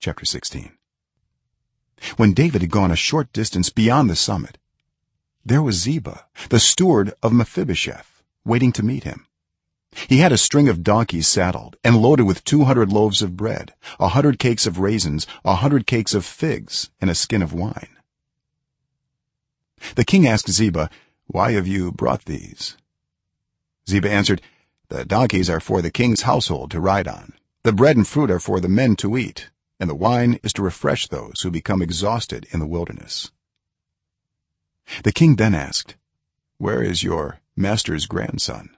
chapter 16 when david had gone a short distance beyond the summit there was ziba the steward of mephibosheth waiting to meet him. He had a string of donkeys saddled and loaded with 200 loaves of bread a 100 cakes of raisins a 100 cakes of figs and a skin of wine. The king asked ziba why have you brought these? Ziba answered the donkeys are for the king's household to ride on. The bread and fruit are for the men to eat and the wine is to refresh those who become exhausted in the wilderness. The king then asked where is your master's grandson?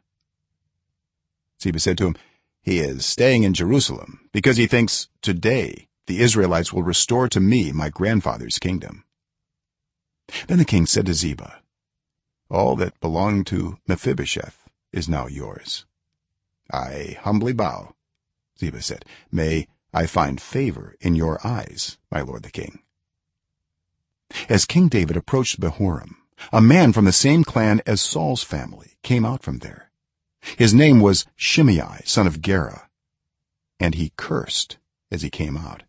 Ziba said to him he is staying in jerusalem because he thinks today the israelites will restore to me my grandfather's kingdom. Then the king said to ziba all that belonged to mephibosheth is now yours. I humbly bow ziba said. May i find favor in your eyes my lord the king. As king david approached bahurim a man from the same clan as saul's family came out from there. His name was shimei son of gera and he cursed as he came out.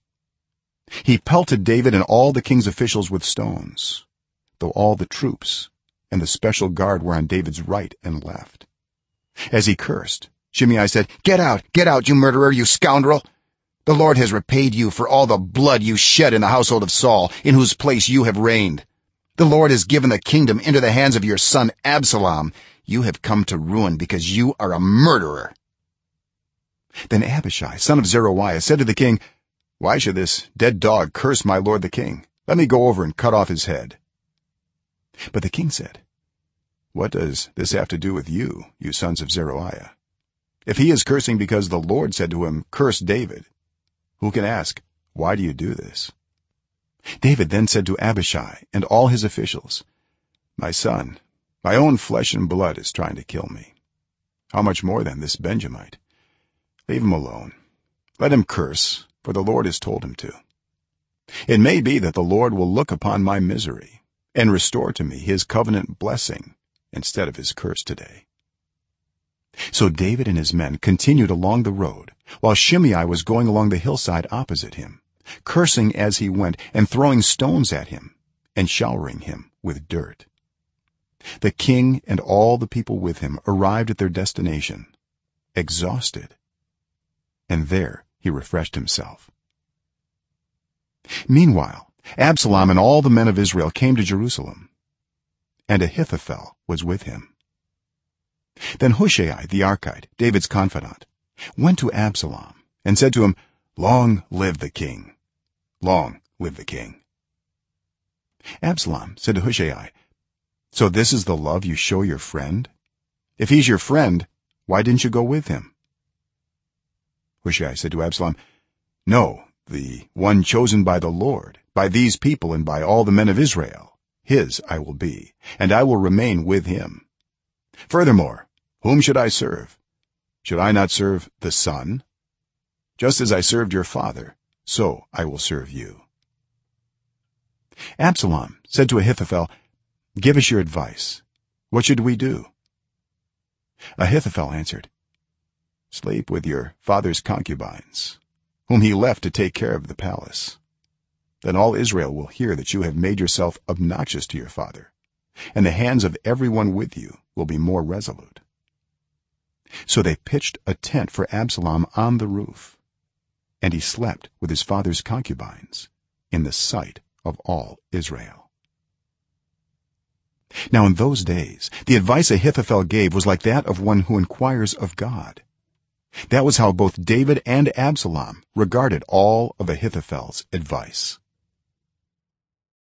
He pelted david and all the king's officials with stones though all the troops and the special guard were on david's right and left. As he cursed shimei said get out get out you murderer you scoundrel the lord has repaid you for all the blood you shed in the household of saul in whose place you have reigned. The lord has given the kingdom into the hands of your son absalom. You have come to ruin because you are a murderer. Then abishai son of zeruiah said to the king why should this dead dog curse my lord the king? Let me go over and cut off his head. But the king said what does this have to do with you you sons of zeruiah? If he is cursing because the lord said to him curse david who can ask why do you do this? David then said to abishai and all his officials my son my own flesh and blood is trying to kill me. How much more than this benjamite? Leave him alone. Let him curse for the lord has told him to. It may be that the lord will look upon my misery and restore to me his covenant blessing instead of his curse today so david and his men continued along the road while shimei was going along the hillside opposite him cursing as he went and throwing stones at him and showering him with dirt. The king and all the people with him arrived at their destination exhausted and there he refreshed himself. Meanwhile absalom and all the men of israel came to jerusalem and ahithophel was with him then hushai the arkite david's confidant went to absalom and said to him long live the king! Long live the king! Absalom said to hushai so this is the love you show your friend? If he's your friend why didn't you go with him? Hushai said to absalom no the one chosen by the lord by these people and by all the men of israel his i will be and i will remain with him furthermore whom should i serve? Should i not serve the son? Just as i served your father so i will serve you. Absalom said to ahithophel give us your advice. What should we do? Ahithophel answered sleep with your father's concubines whom he left to take care of the palace. Then all israel will hear that you have made yourself obnoxious to your father and the hands of everyone with you will be more resolute. So they pitched a tent for absalom on the roof and he slept with his father's concubines in the sight of all israel. Now in those days the advice ahithophel gave was like that of one who inquires of god. That was how both david and absalom regarded all of ahithophel's advice